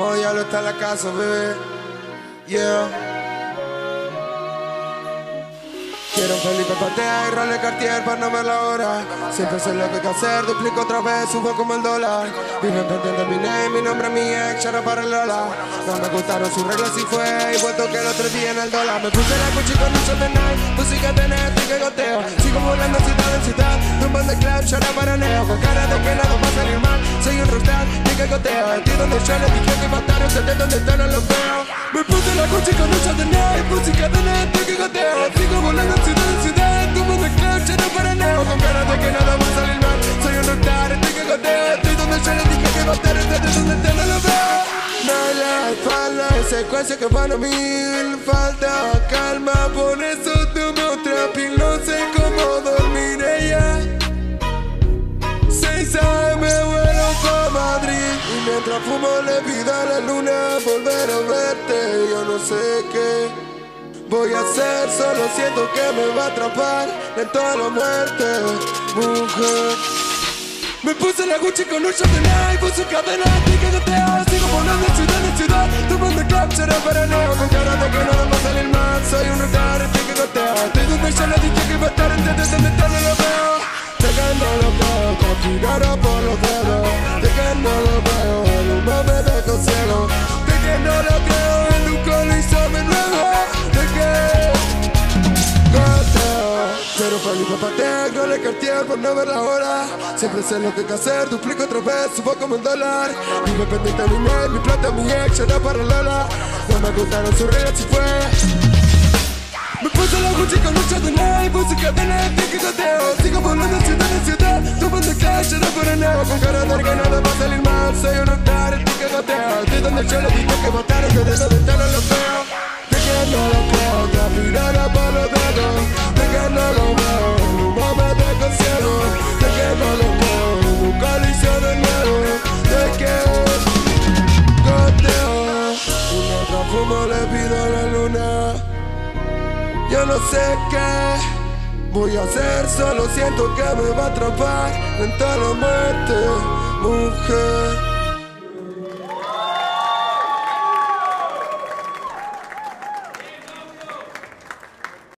Modo diablo está la casa, bebé. Yeah. Quiero un Felipe Patea y Rolex Cartier para no ver la hora. Siempre sé lo que hay que hacer, duplico otra vez, subo como el dólar. Vine entendiendo mi name, mi nombre, mi ex, ya para el Lola. No me gustaron sus reglas y fue, y vuelto que el otro día en el dólar. Me puse la cuchi con mucho de night, música de net y que goteo. Sigo volando ciudad en ciudad, rumbo de club, ya para neo. Con cara de que nada va a salir mal, soy un rockstar y que goteo. Estoy donde yo le dije que mataron, sé de donde están, no los veo. Me puse la cuchi con mucho de night, música de net y que goteo. Sigo volando ciudad, espalda, secuencia que van a mil Falta calma, por eso tomo otra pil No sé cómo dormir ella. 6 AM vuelo pa' Madrid. Y mientras fumo le pido a la luna volver a verte. Yo no sé qué voy a hacer Solo siento que me va a atrapar en toda la muerte. Mujer me puse la Gucci con un shot de night Puse cadena que goteo Sigo volando de ciudad en ciudad Tomando club, será paraneo Con cara de que nada va a salir mal Soy un rockstar, estoy que goteo Estoy donde yo le dije que iba a estar Antes de Goteo Quiero Felipe Patea, no le cartier por no ver la hora. Siempre sé lo que hay que hacer, duplico otra vez, subo como un dólar. Vive pendiente mi mail, mi plata, mi ex, era para Lola. No me gustaron sus reglas y fue. Me puse la Gucci con mucho de Música de net y goteo Sigo volando de ciudad en ciudad Tomando cash, era para neo Con cara que nada va a salir mal Soy un rockstar, estoy que goteo De donde yo le dije que mataron Que de fumo le pido a la luna yo no sé qué voy a hacer, solo siento que me va a atrapar lenta la muerte, mujer.